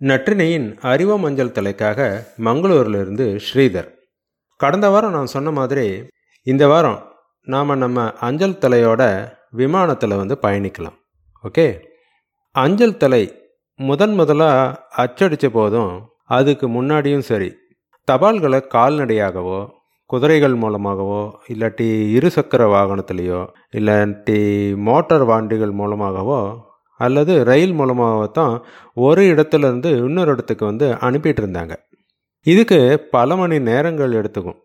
நற்றினையின் அறிவ மஞ்சள் தலைக்காக மங்களூரிலிருந்து ஸ்ரீதர். கடந்த வாரம் நான் சொன்ன மாதிரி இந்த வாரம் நாம் நம்ம அஞ்சல் தலையோட விமானத்தில் வந்து பயணிக்கலாம். ஓகே? அஞ்சல் தலை முதன் முதலாக அச்சடித்த போதும் அதுக்கு முன்னாடியும் சரி தபால்களை கால்நடையாகவோ குதிரைகள் மூலமாகவோ இல்லாட்டி இருசக்கர வாகனத்திலேயோ இல்லாட்டி மோட்டார் வாண்டிகள் மூலமாகவோ அல்லது ரயில் மூலமாக தான் ஒரு இடத்துலேருந்து இன்னொரு இடத்துக்கு வந்து அனுப்பிட்டு இருந்தாங்க. இதுக்கு பல மணி நேரங்கள் எடுத்துக்கும்.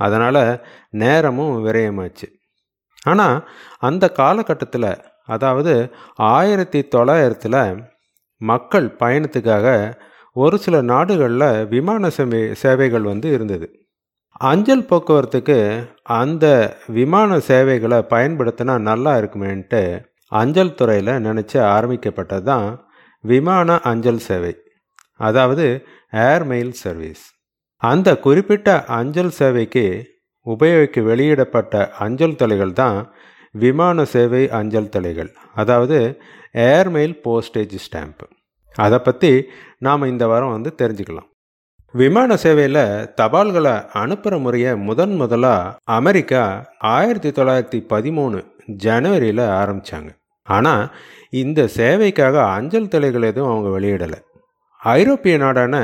அதனால் நேரமும் விரயமாச்சு. ஆனால் அந்த காலகட்டத்தில் அதாவது ஆயிரத்தி தொள்ளாயிரத்தில் மக்கள் பயணத்துக்காக ஒரு சில நாடுகளில் விமான சேவை சேவைகள் வந்து இருந்தது. அஞ்சல் போக்குவரத்துக்கு அந்த விமான சேவைகளை பயன்படுத்தினா நல்லா இருக்குமேன்ட்டு அஞ்சல் துறையில் நினச்சி ஆரம்பிக்கப்பட்டது தான் விமான அஞ்சல் சேவை அதாவது ஏர்மெயில் சர்வீஸ் அந்த குறிப்பிட்ட அஞ்சல் சேவைக்கு உபயோகிக்க வெளியிடப்பட்ட அஞ்சல் தலைகள் தான் விமான சேவை அஞ்சல் தலைகள் அதாவது ஏர்மெயில் போஸ்டேஜ் ஸ்டாம்ப் அதை பற்றி நாம் இந்த வாரம் வந்து தெரிஞ்சுக்கலாம். விமான சேவையில் தபால்களை அனுப்புகிற முறையை முதன் முதலாக அமெரிக்கா ஆயிரத்தி தொள்ளாயிரத்தி பதிமூணு ஜனவரியில் ஆரம்பித்தாங்க ஆனால் இந்த சேவைக்காக அஞ்சல் தலைகள் எதுவும் அவங்க வெளியிடலை. ஐரோப்பிய நாடான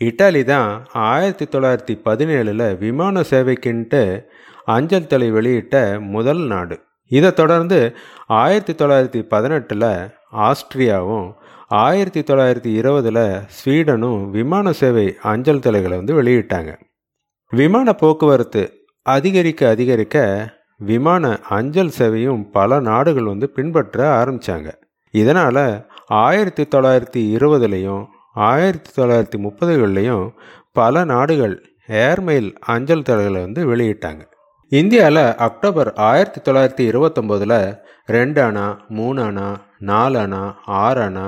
இட்டாலி தான் ஆயிரத்தி தொள்ளாயிரத்தி பதினேழில் விமான சேவைக்குன்ட்டு அஞ்சல் தலை வெளியிட்ட முதல் நாடு. இதை தொடர்ந்து ஆயிரத்தி தொள்ளாயிரத்தி பதினெட்டில் ஆஸ்திரியாவும் ஆயிரத்தி தொள்ளாயிரத்தி இருபதில் ஸ்வீடனும் விமான சேவை அஞ்சல் தலைகளை வந்து வெளியிட்டாங்க. விமான போக்குவரத்து அதிகரிக்க அதிகரிக்க விமான அஞ்சல் சேவையும் பல நாடுகள் வந்து பின்பற்ற ஆரம்பித்தாங்க இதனால் ஆயிரத்தி தொள்ளாயிரத்தி இருபதுலேயும் ஆயிரத்தி தொள்ளாயிரத்தி முப்பதுகள்லேயும் பல நாடுகள் ஏர்மெயில் அஞ்சல் தலைகளை வந்து வெளியிட்டாங்க. இந்தியாவில் அக்டோபர் ஆயிரத்தி தொள்ளாயிரத்தி இருபத்தொம்போதில் ரெண்டு அணா மூணு அணா நாலு அணா ஆறு அணா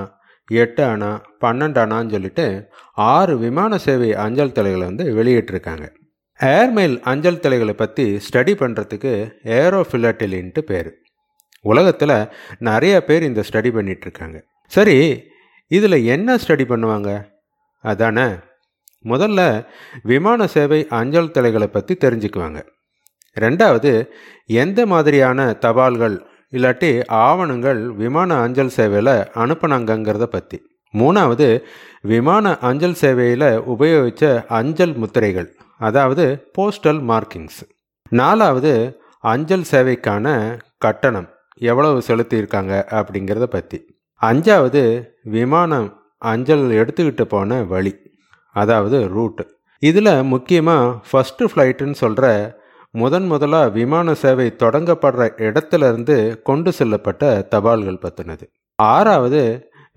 எட்டு அணா பன்னெண்டு அணான்னு சொல்லிட்டு ஆறு விமான சேவை அஞ்சல் தலைகளை வந்து வெளியிட்டிருக்காங்க. ஏர்மெயில் அஞ்சல் தலைகளை பற்றி ஸ்டடி பண்ணுறதுக்கு ஏரோஃபிலட்டிலின்ட்டு பேர். உலகத்தில் நிறைய பேர் இந்த ஸ்டடி பண்ணிகிட்ருக்காங்க சரி இதில் என்ன ஸ்டடி பண்ணுவாங்க? அதானே முதல்ல விமான சேவை அஞ்சல் தலைகளை பற்றி தெரிஞ்சுக்குவாங்க. ரெண்டாவது எந்த மாதிரியான தபால்கள் இல்லாட்டி ஆவணங்கள் விமான அஞ்சல் சேவையில் அனுப்பினாங்கங்கிறத பற்றி மூணாவது விமான அஞ்சல் சேவையில் உபயோகித்த அஞ்சல் முத்திரைகள். அதாவது போஸ்டல் மார்க்கிங்ஸ் நாலாவது அஞ்சல் சேவைக்கான கட்டணம். எவ்வளவு செலுத்தியிருக்காங்க அப்படிங்கிறத பற்றி அஞ்சாவது விமானம் அஞ்சல் எடுத்துக்கிட்டு போன வழி. அதாவது ரூட் இதில் முக்கியமாக ஃபஸ்ட்டு ஃப்ளைட்டுன்னு சொல்கிற முதன் முதலாக விமான சேவை தொடங்கப்படுற இடத்துலேருந்து கொண்டு செல்லப்பட்ட தபால்கள் பற்றினது ஆறாவது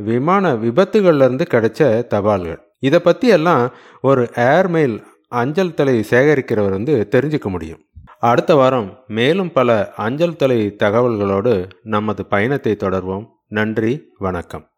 விமான விபத்துகள்லேருந்து கிடைச்ச தபால்கள். இதை பற்றி எல்லாம் ஒரு ஏர்மெயில் அஞ்சல் தலை சேகரிக்கிறவர் வந்து தெரிஞ்சுக்க முடியும். அடுத்த வாரம் மேலும் பல அஞ்சல் தலை தகவல்களோடு நமது பயணத்தை தொடர்வோம். நன்றி வணக்கம்.